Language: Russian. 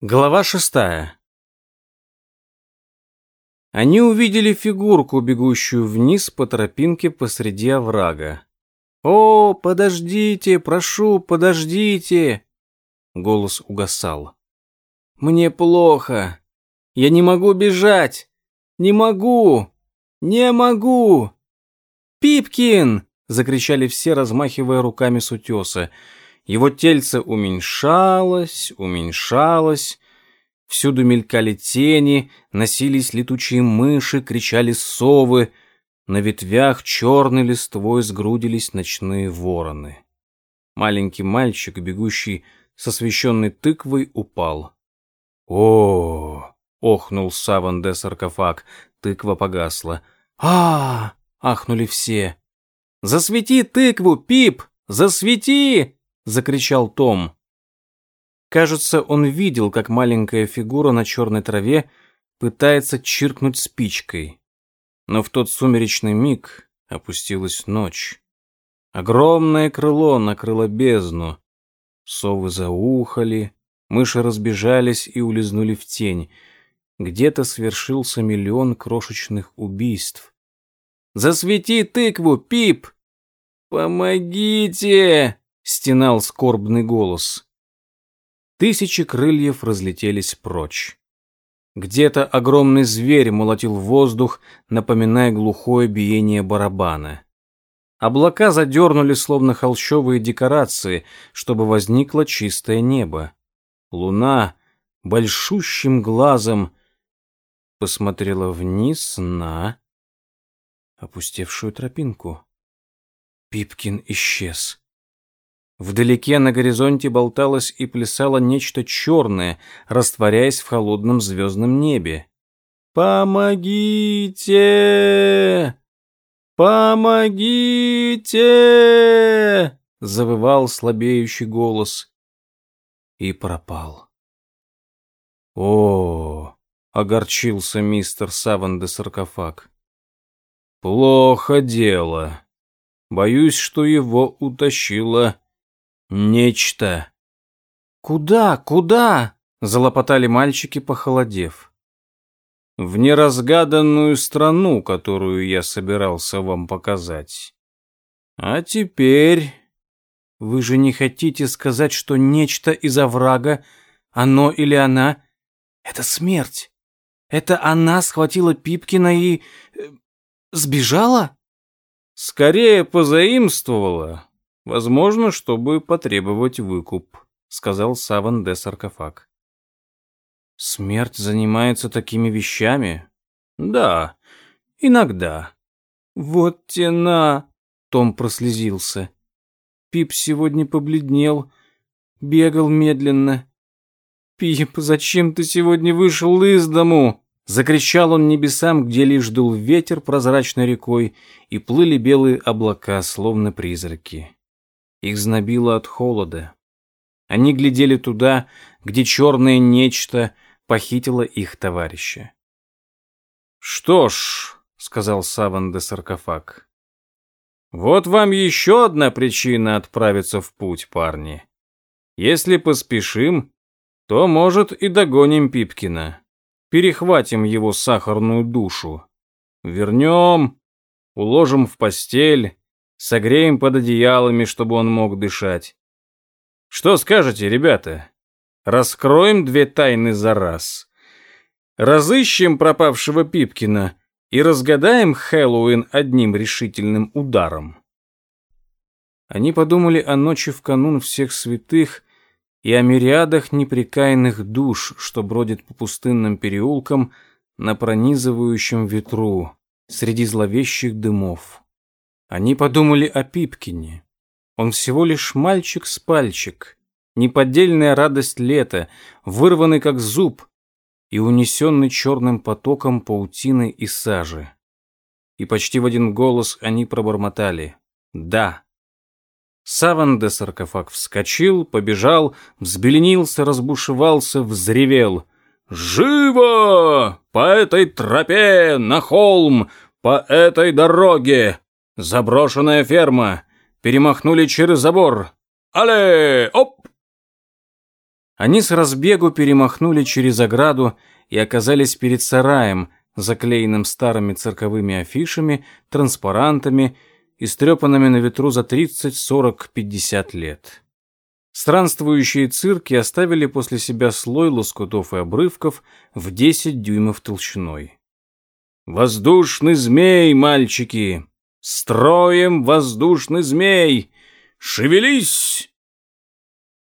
Глава шестая. Они увидели фигурку, бегущую вниз по тропинке посреди оврага. «О, подождите, прошу, подождите!» Голос угасал. «Мне плохо. Я не могу бежать. Не могу. Не могу!» «Пипкин!» — закричали все, размахивая руками с утеса. Его тельце уменьшалось, уменьшалось. Всюду мелькали тени, носились летучие мыши, кричали совы. На ветвях черной листвой сгрудились ночные вороны. Маленький мальчик, бегущий со священной тыквой, упал. о охнул Саван де саркофаг. Тыква погасла. а ахнули все. «Засвети тыкву, Пип! Засвети!» — закричал Том. Кажется, он видел, как маленькая фигура на черной траве пытается чиркнуть спичкой. Но в тот сумеречный миг опустилась ночь. Огромное крыло накрыло бездну. Совы заухали, мыши разбежались и улизнули в тень. Где-то свершился миллион крошечных убийств. «Засвети тыкву, Пип!» «Помогите!» Стенал скорбный голос. Тысячи крыльев разлетелись прочь. Где-то огромный зверь молотил воздух, напоминая глухое биение барабана. Облака задернули, словно холщовые декорации, чтобы возникло чистое небо. Луна большущим глазом посмотрела вниз на опустевшую тропинку. Пипкин исчез. Вдалеке на горизонте болталось и плясало нечто черное, растворяясь в холодном звездном небе. «Помогите! Помогите!» — завывал слабеющий голос. И пропал. «О!» — огорчился мистер Саван де Саркофаг. «Плохо дело. Боюсь, что его утащила Нечто. Куда? Куда? залопотали мальчики, похолодев. В неразгаданную страну, которую я собирался вам показать. А теперь вы же не хотите сказать, что нечто из оврага, оно или она это смерть. Это она схватила Пипкина и э, сбежала? Скорее позаимствовала, Возможно, чтобы потребовать выкуп, сказал Саван де Саркофаг. Смерть занимается такими вещами? Да, иногда. Вот тена, Том прослезился. Пип сегодня побледнел, бегал медленно. Пип, зачем ты сегодня вышел из дому? Закричал он небесам, где лишь дул ветер прозрачной рекой, и плыли белые облака, словно призраки. Их знобило от холода. Они глядели туда, где черное нечто похитило их товарища. «Что ж», — сказал Саван де Саркофаг, — «вот вам еще одна причина отправиться в путь, парни. Если поспешим, то, может, и догоним Пипкина, перехватим его сахарную душу, вернем, уложим в постель, Согреем под одеялами, чтобы он мог дышать. Что скажете, ребята? Раскроем две тайны за раз. Разыщем пропавшего Пипкина и разгадаем Хэллоуин одним решительным ударом. Они подумали о ночи в канун всех святых и о мириадах непрекаянных душ, что бродят по пустынным переулкам на пронизывающем ветру среди зловещих дымов. Они подумали о Пипкине. Он всего лишь мальчик с пальчик, неподдельная радость лета, вырванный как зуб и унесенный черным потоком паутины и сажи. И почти в один голос они пробормотали «Да». Саван де саркофаг вскочил, побежал, взбеленился, разбушевался, взревел. «Живо! По этой тропе, на холм, по этой дороге! Заброшенная ферма. Перемахнули через забор. Але! Оп! Они с разбегу перемахнули через ограду и оказались перед сараем, заклеенным старыми цирковыми афишами, транспарантами, истрепанными на ветру за 30, 40, 50 лет. Странствующие цирки оставили после себя слой лоскутов и обрывков в 10 дюймов толщиной. «Воздушный змей, мальчики! Строем воздушный змей! Шевелись!»